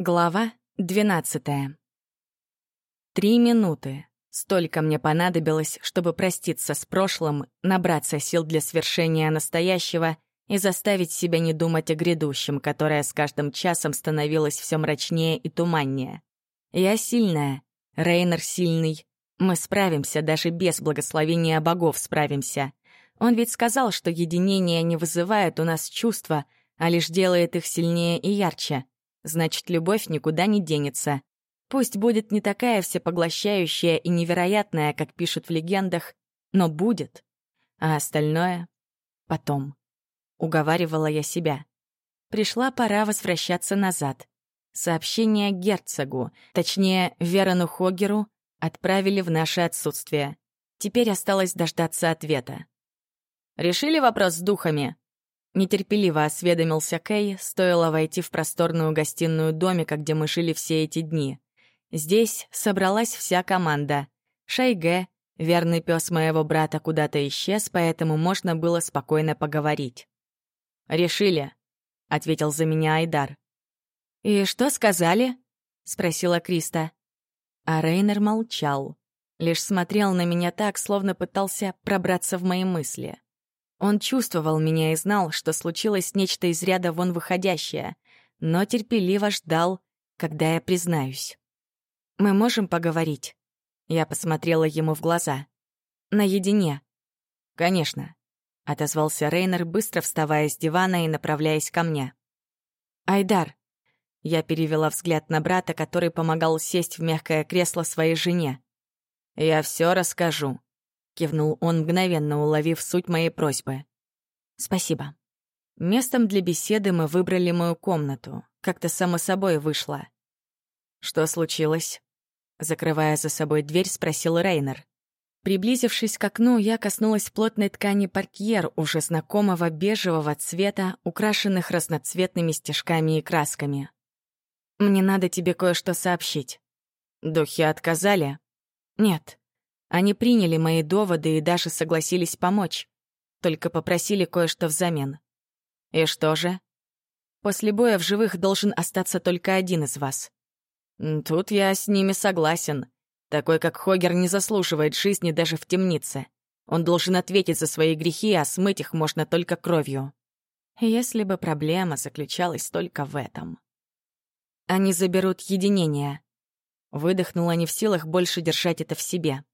Глава двенадцатая. Три минуты. Столько мне понадобилось, чтобы проститься с прошлым, набраться сил для свершения настоящего и заставить себя не думать о грядущем, которое с каждым часом становилось все мрачнее и туманнее. Я сильная, Рейнер сильный. Мы справимся, даже без благословения богов справимся. Он ведь сказал, что единение не вызывает у нас чувства, а лишь делает их сильнее и ярче — значит, любовь никуда не денется. Пусть будет не такая всепоглощающая и невероятная, как пишут в легендах, но будет. А остальное — потом. Уговаривала я себя. Пришла пора возвращаться назад. Сообщение герцогу, точнее, Верону Хогеру, отправили в наше отсутствие. Теперь осталось дождаться ответа. «Решили вопрос с духами?» Нетерпеливо осведомился Кей, стоило войти в просторную гостиную домика, где мы жили все эти дни. Здесь собралась вся команда. Шайге, верный пес моего брата, куда-то исчез, поэтому можно было спокойно поговорить. «Решили», — ответил за меня Айдар. «И что сказали?» — спросила Криста. А Рейнер молчал, лишь смотрел на меня так, словно пытался пробраться в мои мысли. Он чувствовал меня и знал, что случилось нечто из ряда вон выходящее, но терпеливо ждал, когда я признаюсь. «Мы можем поговорить?» Я посмотрела ему в глаза. «Наедине». «Конечно», — отозвался Рейнер, быстро вставая с дивана и направляясь ко мне. «Айдар». Я перевела взгляд на брата, который помогал сесть в мягкое кресло своей жене. «Я все расскажу», кивнул он, мгновенно уловив суть моей просьбы. «Спасибо». Местом для беседы мы выбрали мою комнату. Как-то само собой вышло. «Что случилось?» Закрывая за собой дверь, спросил Рейнер. Приблизившись к окну, я коснулась плотной ткани портьер, уже знакомого бежевого цвета, украшенных разноцветными стежками и красками. «Мне надо тебе кое-что сообщить». «Духи отказали?» «Нет. Они приняли мои доводы и даже согласились помочь. Только попросили кое-что взамен. И что же? После боя в живых должен остаться только один из вас. Тут я с ними согласен. Такой, как Хогер, не заслуживает жизни даже в темнице. Он должен ответить за свои грехи, а смыть их можно только кровью. Если бы проблема заключалась только в этом. Они заберут единение. Выдохнула не в силах больше держать это в себе.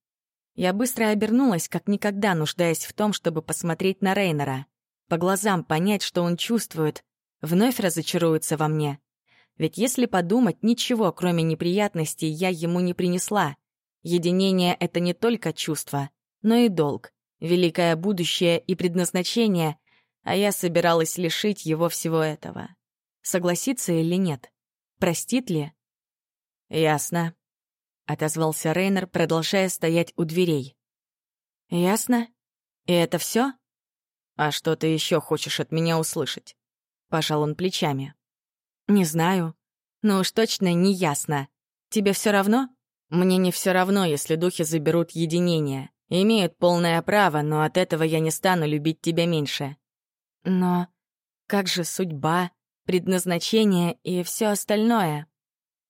Я быстро обернулась, как никогда нуждаясь в том, чтобы посмотреть на Рейнера, по глазам понять, что он чувствует, вновь разочаруется во мне. Ведь если подумать, ничего, кроме неприятностей, я ему не принесла. Единение — это не только чувство, но и долг, великое будущее и предназначение, а я собиралась лишить его всего этого. Согласится или нет? Простит ли? Ясно. — отозвался Рейнер, продолжая стоять у дверей. «Ясно? И это все? «А что ты еще хочешь от меня услышать?» — пожал он плечами. «Не знаю. Но уж точно не ясно. Тебе все равно?» «Мне не все равно, если духи заберут единение. Имеют полное право, но от этого я не стану любить тебя меньше». «Но как же судьба, предназначение и все остальное?»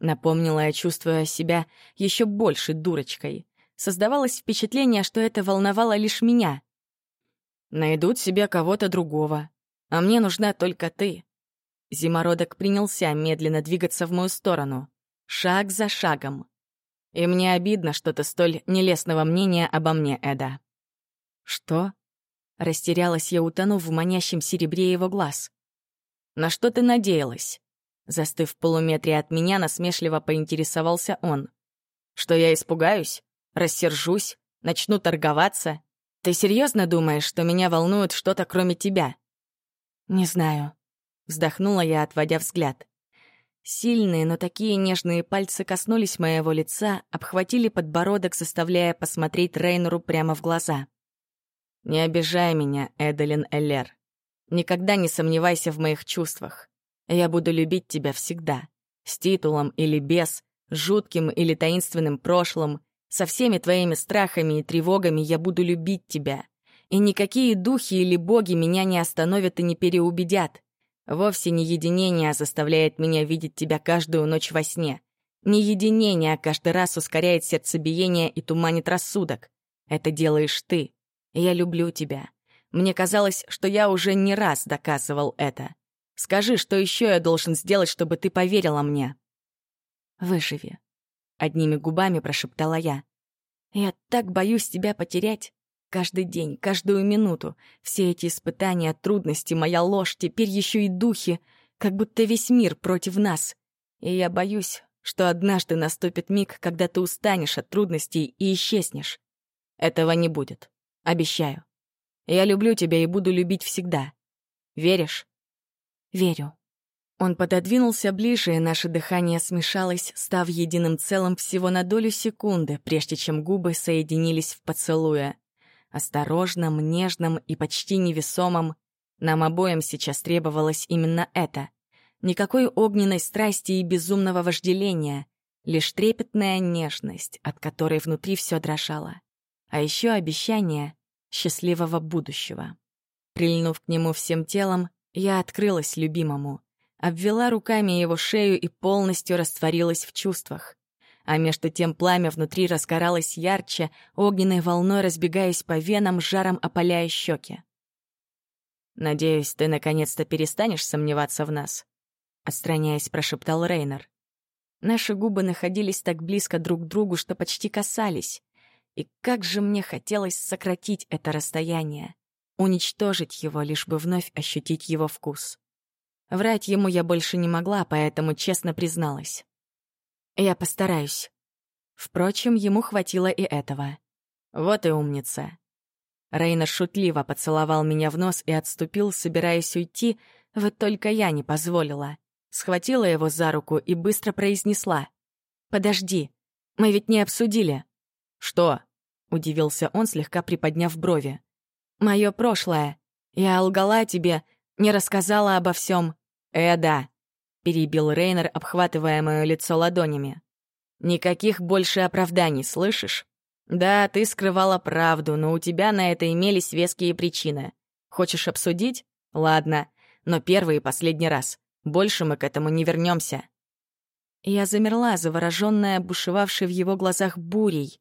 Напомнила я, чувствуя себя еще больше дурочкой. Создавалось впечатление, что это волновало лишь меня. «Найдут себе кого-то другого, а мне нужна только ты». Зимородок принялся медленно двигаться в мою сторону, шаг за шагом. И мне обидно что-то столь нелестного мнения обо мне, Эда. «Что?» Растерялась я, утонув в манящем серебре его глаз. «На что ты надеялась?» Застыв в полуметре от меня, насмешливо поинтересовался он. «Что я испугаюсь? Рассержусь? Начну торговаться? Ты серьезно думаешь, что меня волнует что-то кроме тебя?» «Не знаю», — вздохнула я, отводя взгляд. Сильные, но такие нежные пальцы коснулись моего лица, обхватили подбородок, заставляя посмотреть Рейнеру прямо в глаза. «Не обижай меня, Эделин Эллер. Никогда не сомневайся в моих чувствах. Я буду любить тебя всегда. С титулом или без, жутким или таинственным прошлым, со всеми твоими страхами и тревогами я буду любить тебя. И никакие духи или боги меня не остановят и не переубедят. Вовсе не единение заставляет меня видеть тебя каждую ночь во сне. Не единение каждый раз ускоряет сердцебиение и туманит рассудок. Это делаешь ты. Я люблю тебя. Мне казалось, что я уже не раз доказывал это. Скажи, что еще я должен сделать, чтобы ты поверила мне?» «Выживи», — одними губами прошептала я. «Я так боюсь тебя потерять. Каждый день, каждую минуту. Все эти испытания, трудности, моя ложь, теперь еще и духи. Как будто весь мир против нас. И я боюсь, что однажды наступит миг, когда ты устанешь от трудностей и исчезнешь. Этого не будет. Обещаю. Я люблю тебя и буду любить всегда. Веришь? Верю. Он пододвинулся ближе, и наше дыхание смешалось, став единым целым всего на долю секунды, прежде чем губы соединились в поцелуе. Осторожным, нежным и почти невесомым. Нам обоим сейчас требовалось именно это. Никакой огненной страсти и безумного вожделения, лишь трепетная нежность, от которой внутри все дрожало. А еще обещание счастливого будущего. Прильнув к нему всем телом, я открылась любимому, обвела руками его шею и полностью растворилась в чувствах. А между тем пламя внутри разгоралось ярче, огненной волной разбегаясь по венам, жаром опаляя щеки. «Надеюсь, ты наконец-то перестанешь сомневаться в нас?» Отстраняясь, прошептал Рейнер. Наши губы находились так близко друг к другу, что почти касались. И как же мне хотелось сократить это расстояние уничтожить его, лишь бы вновь ощутить его вкус. Врать ему я больше не могла, поэтому честно призналась. «Я постараюсь». Впрочем, ему хватило и этого. «Вот и умница». Рейна шутливо поцеловал меня в нос и отступил, собираясь уйти, вот только я не позволила. Схватила его за руку и быстро произнесла. «Подожди, мы ведь не обсудили». «Что?» — удивился он, слегка приподняв брови. Мое прошлое. Я лгала тебе, не рассказала обо всем. Э, да, перебил Рейнер, обхватывая мое лицо ладонями. Никаких больше оправданий, слышишь? Да, ты скрывала правду, но у тебя на это имелись веские причины. Хочешь обсудить? Ладно, но первый и последний раз. Больше мы к этому не вернемся. Я замерла, завороженная, бушевавшей в его глазах бурей.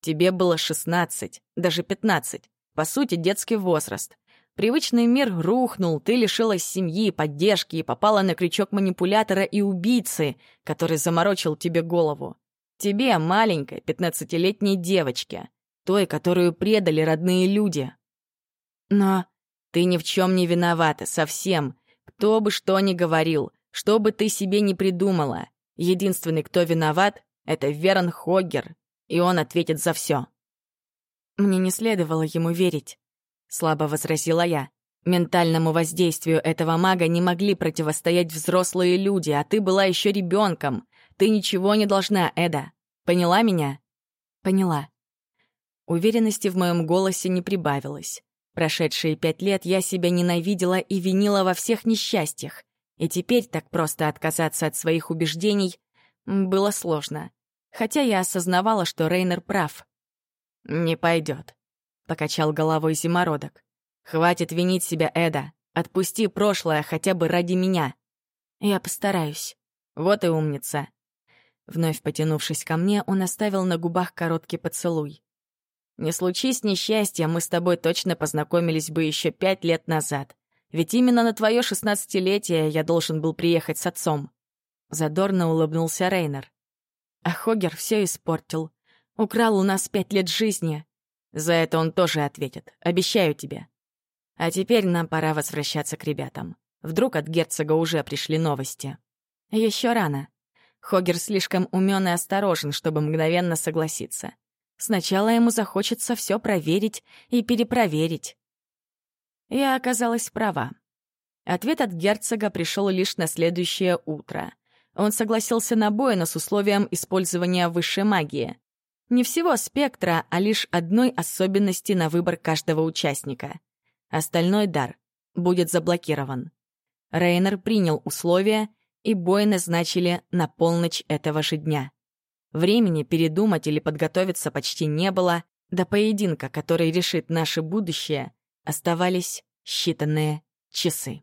Тебе было шестнадцать, даже пятнадцать. По сути, детский возраст. Привычный мир рухнул, ты лишилась семьи, поддержки и попала на крючок манипулятора и убийцы, который заморочил тебе голову. Тебе, маленькой, пятнадцатилетней девочке, той, которую предали родные люди. Но ты ни в чем не виновата, совсем. Кто бы что ни говорил, что бы ты себе не придумала. Единственный, кто виноват, — это Верон Хоггер, и он ответит за все. Мне не следовало ему верить, слабо возразила я. Ментальному воздействию этого мага не могли противостоять взрослые люди, а ты была еще ребенком. Ты ничего не должна, Эда. Поняла меня? Поняла. Уверенности в моем голосе не прибавилось. Прошедшие пять лет я себя ненавидела и винила во всех несчастьях. И теперь так просто отказаться от своих убеждений было сложно. Хотя я осознавала, что Рейнер прав. «Не пойдет», — покачал головой зимородок. «Хватит винить себя, Эда. Отпусти прошлое хотя бы ради меня». «Я постараюсь». «Вот и умница». Вновь потянувшись ко мне, он оставил на губах короткий поцелуй. «Не случись несчастья, мы с тобой точно познакомились бы еще пять лет назад. Ведь именно на твое шестнадцатилетие я должен был приехать с отцом». Задорно улыбнулся Рейнер. А Хогер все испортил. Украл у нас пять лет жизни. За это он тоже ответит, обещаю тебе. А теперь нам пора возвращаться к ребятам. Вдруг от герцога уже пришли новости. Еще рано. Хогер слишком умен и осторожен, чтобы мгновенно согласиться. Сначала ему захочется все проверить и перепроверить. Я оказалась права. Ответ от герцога пришел лишь на следующее утро. Он согласился на бой, но с условием использования высшей магии. Не всего спектра, а лишь одной особенности на выбор каждого участника. Остальной дар будет заблокирован. Рейнер принял условия, и бой назначили на полночь этого же дня. Времени передумать или подготовиться почти не было, до поединка, который решит наше будущее, оставались считанные часы.